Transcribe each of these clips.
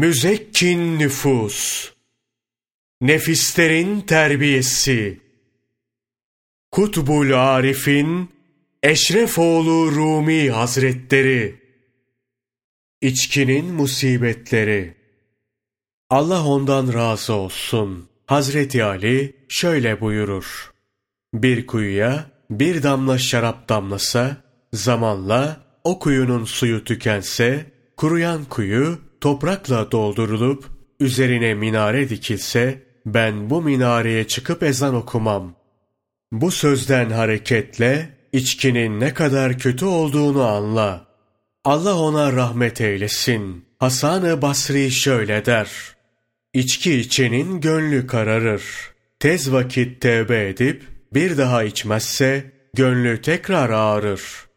Müzekkin nüfus, nefislerin terbiyesi, Kutbul Arif'in Eşrefoğlu Rumi Hazretleri, İçkinin musibetleri, Allah ondan razı olsun. Hazreti Ali şöyle buyurur. Bir kuyuya bir damla şarap damlasa, zamanla o kuyunun suyu tükense, kuruyan kuyu toprakla doldurulup üzerine minare dikilse, ben bu minareye çıkıp ezan okumam. Bu sözden hareketle içkinin ne kadar kötü olduğunu anla. Allah ona rahmet eylesin. Hasan-ı Basri şöyle der. İçki içenin gönlü kararır. Tez vakit tevbe edip bir daha içmezse gönlü tekrar ağrır.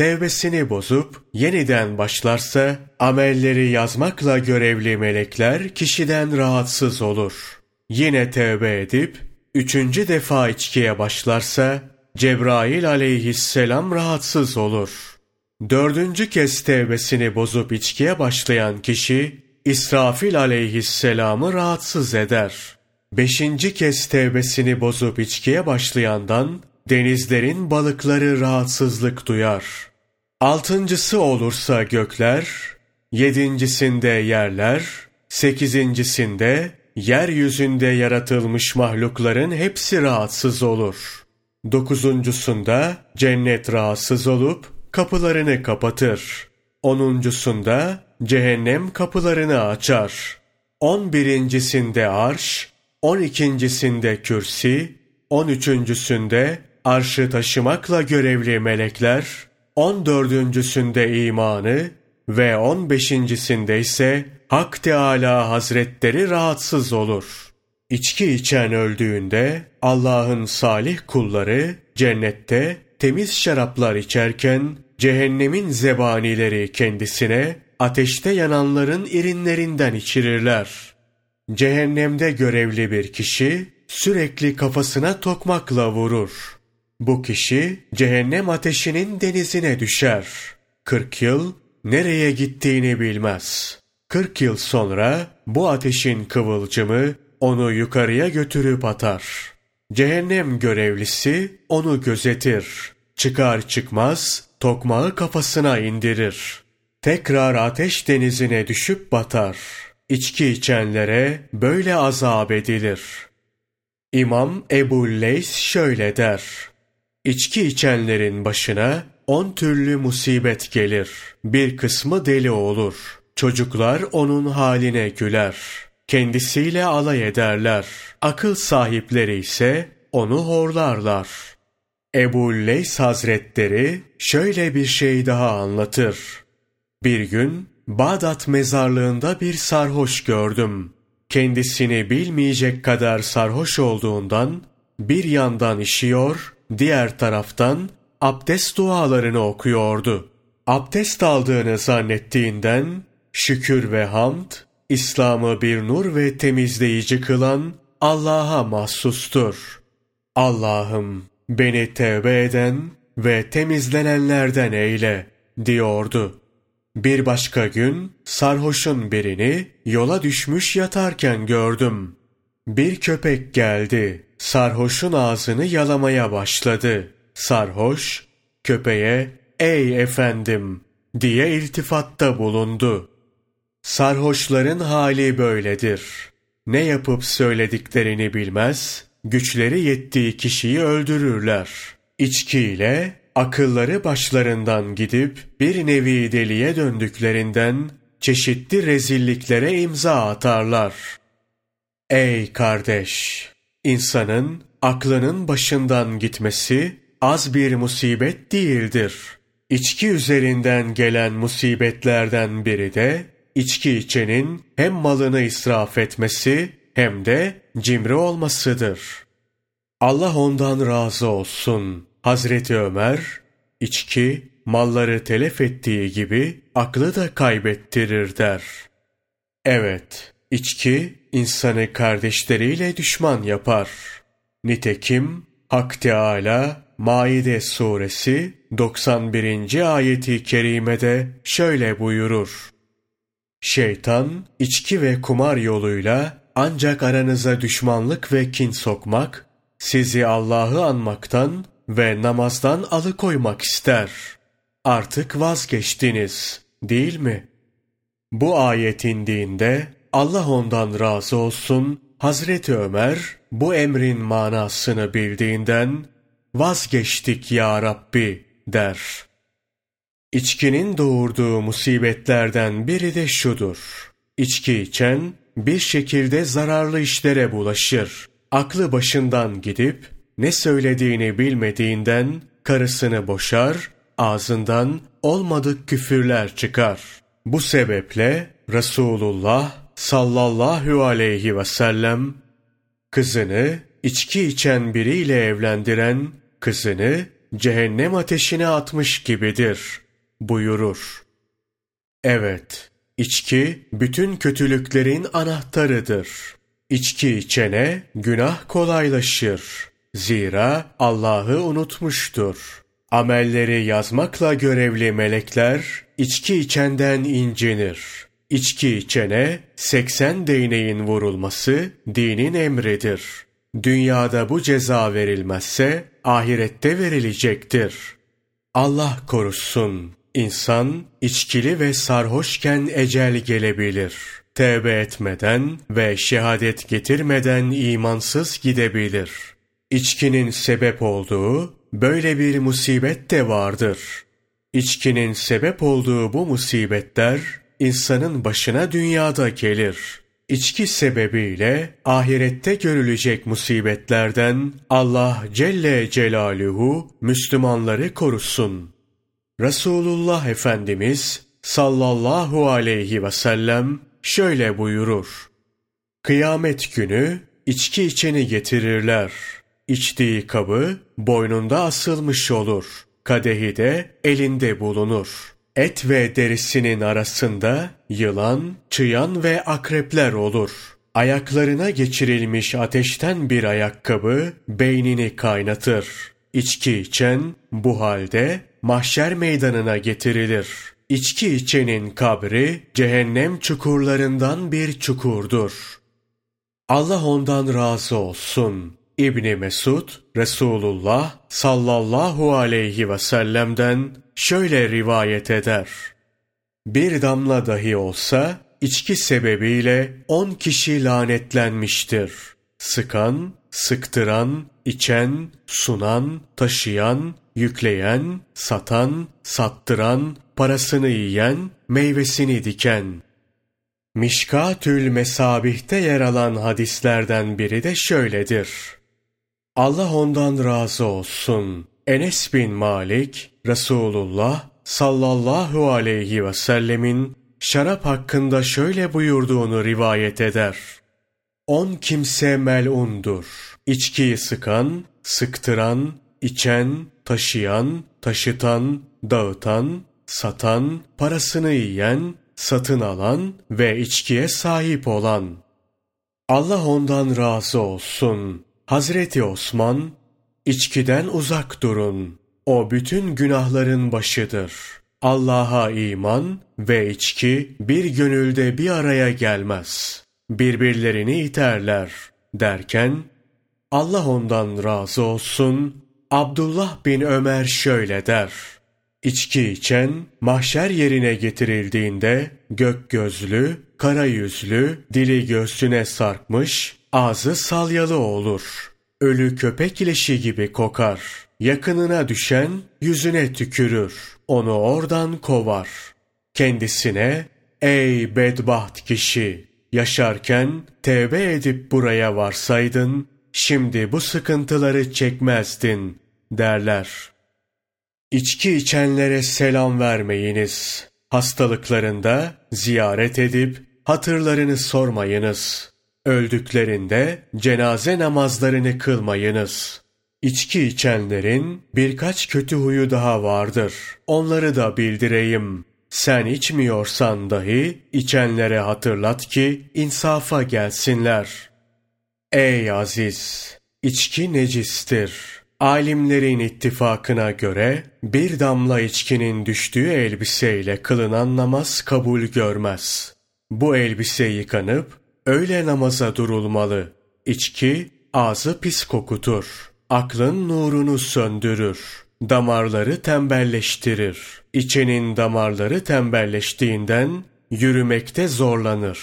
Tevbesini bozup yeniden başlarsa amelleri yazmakla görevli melekler kişiden rahatsız olur. Yine tevbe edip üçüncü defa içkiye başlarsa Cebrail aleyhisselam rahatsız olur. Dördüncü kez tevbesini bozup içkiye başlayan kişi İsrafil aleyhisselamı rahatsız eder. Beşinci kez tevbesini bozup içkiye başlayandan denizlerin balıkları rahatsızlık duyar. Altıncısı olursa gökler, yedincisinde yerler, sekizincisinde yeryüzünde yaratılmış mahlukların hepsi rahatsız olur. Dokuzuncusunda cennet rahatsız olup kapılarını kapatır. Onuncusunda cehennem kapılarını açar. On birincisinde arş, on ikincisinde kürsi, on üçüncüsünde arşı taşımakla görevli melekler, on dördüncüsünde imanı ve on beşincisinde ise Hak Teâlâ Hazretleri rahatsız olur. İçki içen öldüğünde Allah'ın salih kulları cennette temiz şaraplar içerken cehennemin zebanileri kendisine ateşte yananların irinlerinden içirirler. Cehennemde görevli bir kişi sürekli kafasına tokmakla vurur. Bu kişi cehennem ateşinin denizine düşer. Kırk yıl nereye gittiğini bilmez. Kırk yıl sonra bu ateşin kıvılcımı onu yukarıya götürüp atar. Cehennem görevlisi onu gözetir. Çıkar çıkmaz tokmağı kafasına indirir. Tekrar ateş denizine düşüp batar. İçki içenlere böyle azap edilir. İmam Ebu Leys şöyle der. İçki içenlerin başına on türlü musibet gelir. Bir kısmı deli olur. Çocuklar onun haline güler. Kendisiyle alay ederler. Akıl sahipleri ise onu horlarlar. Ebu Leys Hazretleri şöyle bir şey daha anlatır. Bir gün Bağdat mezarlığında bir sarhoş gördüm. Kendisini bilmeyecek kadar sarhoş olduğundan bir yandan işiyor, diğer taraftan abdest dualarını okuyordu. Abdest aldığını zannettiğinden şükür ve hamd, İslam'ı bir nur ve temizleyici kılan Allah'a mahsustur. Allah'ım beni tevbe eden ve temizlenenlerden eyle diyordu. Bir başka gün sarhoşun birini yola düşmüş yatarken gördüm. Bir köpek geldi. Sarhoşun ağzını yalamaya başladı. Sarhoş köpeğe ''Ey efendim'' diye iltifatta bulundu. Sarhoşların hali böyledir. Ne yapıp söylediklerini bilmez, güçleri yettiği kişiyi öldürürler. İçkiyle akılları başlarından gidip bir nevi deliye döndüklerinden çeşitli rezilliklere imza atarlar. Ey kardeş! İnsanın aklının başından gitmesi az bir musibet değildir. İçki üzerinden gelen musibetlerden biri de içki içenin hem malını israf etmesi hem de cimri olmasıdır. Allah ondan razı olsun.'' Hazreti Ömer, içki malları telef ettiği gibi aklı da kaybettirir der. Evet, içki insanı kardeşleriyle düşman yapar. Nitekim Hak Teâlâ Maide suresi 91. ayeti kerimede şöyle buyurur. Şeytan, içki ve kumar yoluyla ancak aranıza düşmanlık ve kin sokmak, sizi Allah'ı anmaktan ve namazdan alıkoymak ister. Artık vazgeçtiniz, değil mi? Bu ayet indiğinde Allah ondan razı olsun, Hazreti Ömer bu emrin manasını bildiğinden vazgeçtik ya Rabbi der. İçkinin doğurduğu musibetlerden biri de şudur. İçki içen bir şekilde zararlı işlere bulaşır. Aklı başından gidip ne söylediğini bilmediğinden karısını boşar, ağzından olmadık küfürler çıkar. Bu sebeple Resulullah sallallahu aleyhi ve sellem kızını içki içen biriyle evlendiren kızını cehennem ateşine atmış gibidir buyurur. Evet, içki bütün kötülüklerin anahtarıdır. İçki içene günah kolaylaşır. Zira Allah'ı unutmuştur. Amelleri yazmakla görevli melekler içki içenden incinir. İçki içene 80 değneğin vurulması dinin emridir. Dünyada bu ceza verilmezse ahirette verilecektir. Allah korusun. İnsan içkili ve sarhoşken ecel gelebilir. Tevbe etmeden ve şehadet getirmeden imansız gidebilir. İçkinin sebep olduğu böyle bir musibet de vardır. İçkinin sebep olduğu bu musibetler insanın başına dünyada gelir. İçki sebebiyle ahirette görülecek musibetlerden Allah Celle Celaluhu Müslümanları korusun. Resulullah Efendimiz sallallahu aleyhi ve sellem şöyle buyurur. Kıyamet günü içki içeni getirirler. İçtiği kabı boynunda asılmış olur. Kadehi de elinde bulunur. Et ve derisinin arasında yılan, çıyan ve akrepler olur. Ayaklarına geçirilmiş ateşten bir ayakkabı beynini kaynatır. İçki içen bu halde mahşer meydanına getirilir. İçki içenin kabri cehennem çukurlarından bir çukurdur. Allah ondan razı olsun. İbni Mesud, Resulullah sallallahu aleyhi ve sellem'den şöyle rivayet eder. Bir damla dahi olsa içki sebebiyle on kişi lanetlenmiştir. Sıkan, sıktıran, içen, sunan, taşıyan, yükleyen, satan, sattıran, parasını yiyen, meyvesini diken. Mişkatül Mesabih'te yer alan hadislerden biri de şöyledir. Allah ondan razı olsun. Enes bin Malik, Resulullah sallallahu aleyhi ve sellemin şarap hakkında şöyle buyurduğunu rivayet eder. On kimse melundur. İçkiyi sıkan, sıktıran, içen, taşıyan, taşıtan, dağıtan, satan, parasını yiyen, satın alan ve içkiye sahip olan. Allah ondan razı olsun. Hazreti Osman, içkiden uzak durun. O bütün günahların başıdır. Allah'a iman ve içki bir gönülde bir araya gelmez. Birbirlerini iterler derken Allah ondan razı olsun. Abdullah bin Ömer şöyle der. İçki içen mahşer yerine getirildiğinde gök gözlü, kara yüzlü, dili göğsüne sarkmış, ağzı salyalı olur. Ölü köpek leşi gibi kokar. Yakınına düşen yüzüne tükürür. Onu oradan kovar. Kendisine ey bedbaht kişi yaşarken tevbe edip buraya varsaydın şimdi bu sıkıntıları çekmezdin derler. İçki içenlere selam vermeyiniz. Hastalıklarında ziyaret edip hatırlarını sormayınız. Öldüklerinde cenaze namazlarını kılmayınız. İçki içenlerin birkaç kötü huyu daha vardır. Onları da bildireyim. Sen içmiyorsan dahi içenlere hatırlat ki insafa gelsinler. Ey aziz! İçki necistir. Alimlerin ittifakına göre bir damla içkinin düştüğü elbiseyle kılınan namaz kabul görmez. Bu elbise yıkanıp öyle namaza durulmalı. İçki ağzı pis kokutur. Aklın nurunu söndürür. Damarları tembelleştirir. İçenin damarları tembelleştiğinden yürümekte zorlanır.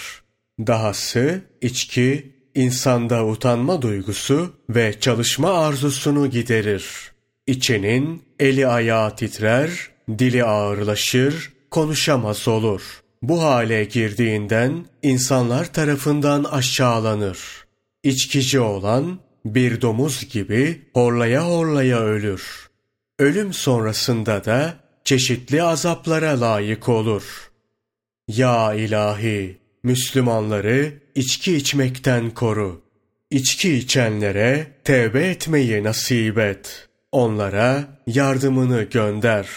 Dahası içki insanda utanma duygusu ve çalışma arzusunu giderir. İçenin eli ayağı titrer, dili ağırlaşır, konuşamaz olur. Bu hale girdiğinden insanlar tarafından aşağılanır. İçkici olan bir domuz gibi horlaya horlaya ölür. Ölüm sonrasında da çeşitli azaplara layık olur. Ya ilahi, Müslümanları içki içmekten koru. İçki içenlere tevbe etmeyi nasip et. Onlara yardımını gönder.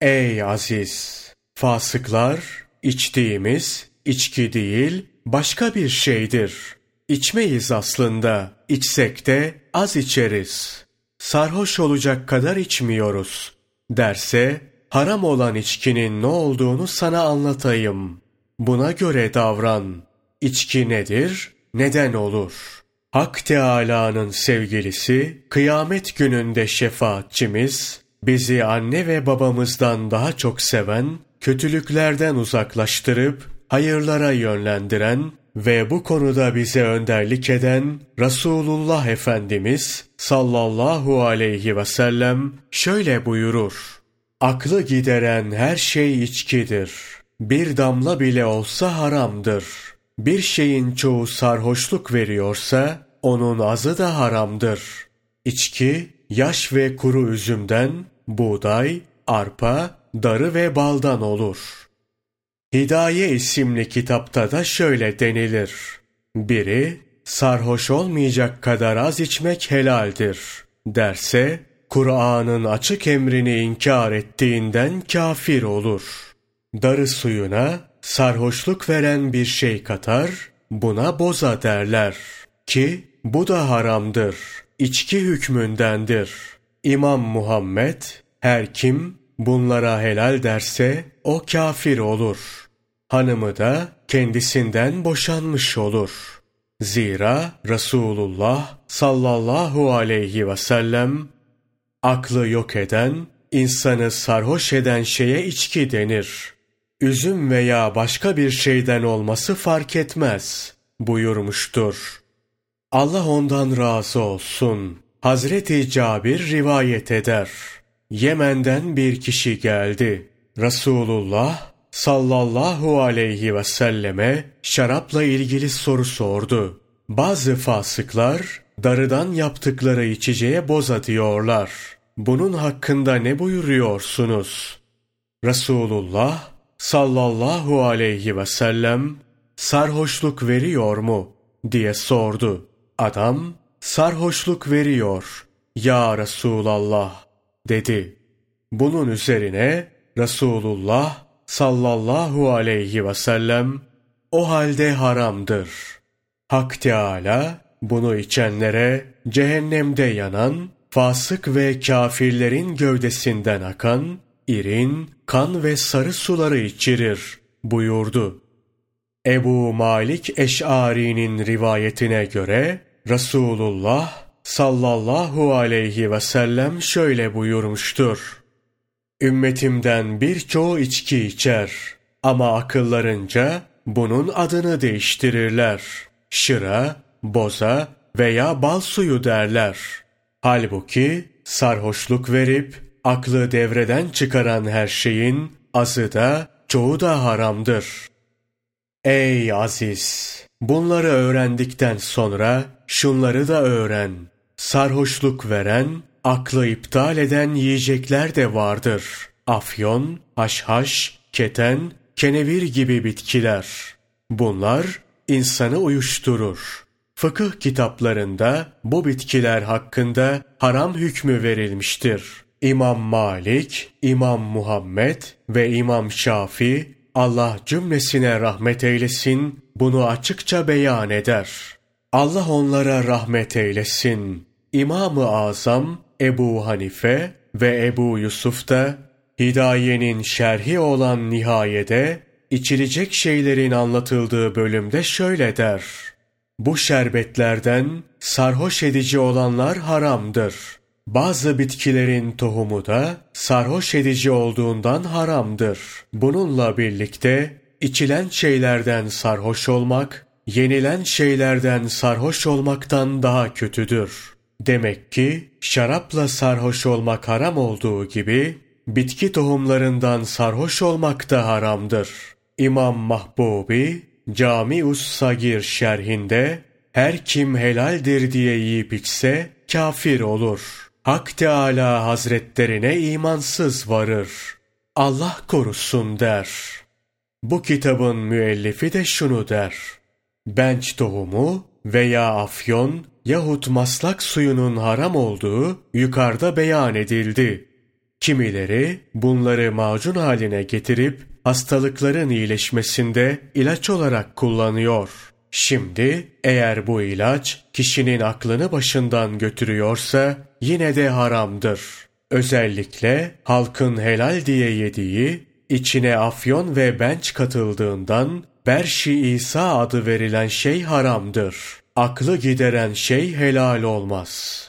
Ey aziz! Fasıklar, içtiğimiz içki değil başka bir şeydir. İçmeyiz aslında, içsek de az içeriz. Sarhoş olacak kadar içmiyoruz. Derse, haram olan içkinin ne olduğunu sana anlatayım. Buna göre davran. İçki nedir? Neden olur? Hak Teâlâ'nın sevgilisi, kıyamet gününde şefaatçimiz, bizi anne ve babamızdan daha çok seven, kötülüklerden uzaklaştırıp, hayırlara yönlendiren ve bu konuda bize önderlik eden Resulullah Efendimiz sallallahu aleyhi ve sellem şöyle buyurur. Aklı gideren her şey içkidir.'' bir damla bile olsa haramdır. Bir şeyin çoğu sarhoşluk veriyorsa onun azı da haramdır. İçki, yaş ve kuru üzümden, buğday, arpa, darı ve baldan olur. Hidaye isimli kitapta da şöyle denilir. Biri, sarhoş olmayacak kadar az içmek helaldir derse, Kur'an'ın açık emrini inkar ettiğinden kafir olur.'' Darı suyuna sarhoşluk veren bir şey katar, buna boza derler. Ki bu da haramdır, içki hükmündendir. İmam Muhammed, her kim bunlara helal derse o kafir olur. Hanımı da kendisinden boşanmış olur. Zira Resulullah sallallahu aleyhi ve sellem aklı yok eden, insanı sarhoş eden şeye içki denir üzüm veya başka bir şeyden olması fark etmez buyurmuştur. Allah ondan razı olsun. Hazreti Cabir rivayet eder. Yemen'den bir kişi geldi. Resulullah sallallahu aleyhi ve selleme şarapla ilgili soru sordu. Bazı fasıklar darıdan yaptıkları içeceğe boza diyorlar. Bunun hakkında ne buyuruyorsunuz? Resulullah sallallahu aleyhi ve sellem sarhoşluk veriyor mu diye sordu. Adam sarhoşluk veriyor ya Resulallah dedi. Bunun üzerine Resulullah sallallahu aleyhi ve sellem o halde haramdır. Hak Teâlâ bunu içenlere cehennemde yanan, fasık ve kafirlerin gövdesinden akan irin, kan ve sarı suları içirir buyurdu. Ebu Malik Eş'ari'nin rivayetine göre Resulullah sallallahu aleyhi ve sellem şöyle buyurmuştur. Ümmetimden birçoğu içki içer ama akıllarınca bunun adını değiştirirler. Şıra, boza veya bal suyu derler. Halbuki sarhoşluk verip aklı devreden çıkaran her şeyin azı da çoğu da haramdır. Ey aziz! Bunları öğrendikten sonra şunları da öğren. Sarhoşluk veren, aklı iptal eden yiyecekler de vardır. Afyon, haşhaş, keten, kenevir gibi bitkiler. Bunlar insanı uyuşturur. Fıkıh kitaplarında bu bitkiler hakkında haram hükmü verilmiştir. İmam Malik, İmam Muhammed ve İmam Şafi Allah cümlesine rahmet eylesin bunu açıkça beyan eder. Allah onlara rahmet eylesin. İmam-ı Azam Ebu Hanife ve Ebu Yusuf da Hidayenin şerhi olan nihayede içilecek şeylerin anlatıldığı bölümde şöyle der. Bu şerbetlerden sarhoş edici olanlar haramdır. Bazı bitkilerin tohumu da sarhoş edici olduğundan haramdır. Bununla birlikte içilen şeylerden sarhoş olmak, yenilen şeylerden sarhoş olmaktan daha kötüdür. Demek ki şarapla sarhoş olmak haram olduğu gibi bitki tohumlarından sarhoş olmak da haramdır. İmam Mahbubi Camius Sagir şerhinde her kim helaldir diye yiyip içse kafir olur. Hak Teala Hazretlerine imansız varır. Allah korusun der. Bu kitabın müellifi de şunu der. Benç tohumu veya afyon yahut maslak suyunun haram olduğu yukarıda beyan edildi. Kimileri bunları macun haline getirip hastalıkların iyileşmesinde ilaç olarak kullanıyor. Şimdi eğer bu ilaç kişinin aklını başından götürüyorsa yine de haramdır. Özellikle halkın helal diye yediği, içine afyon ve benç katıldığından Berşi İsa adı verilen şey haramdır. Aklı gideren şey helal olmaz.''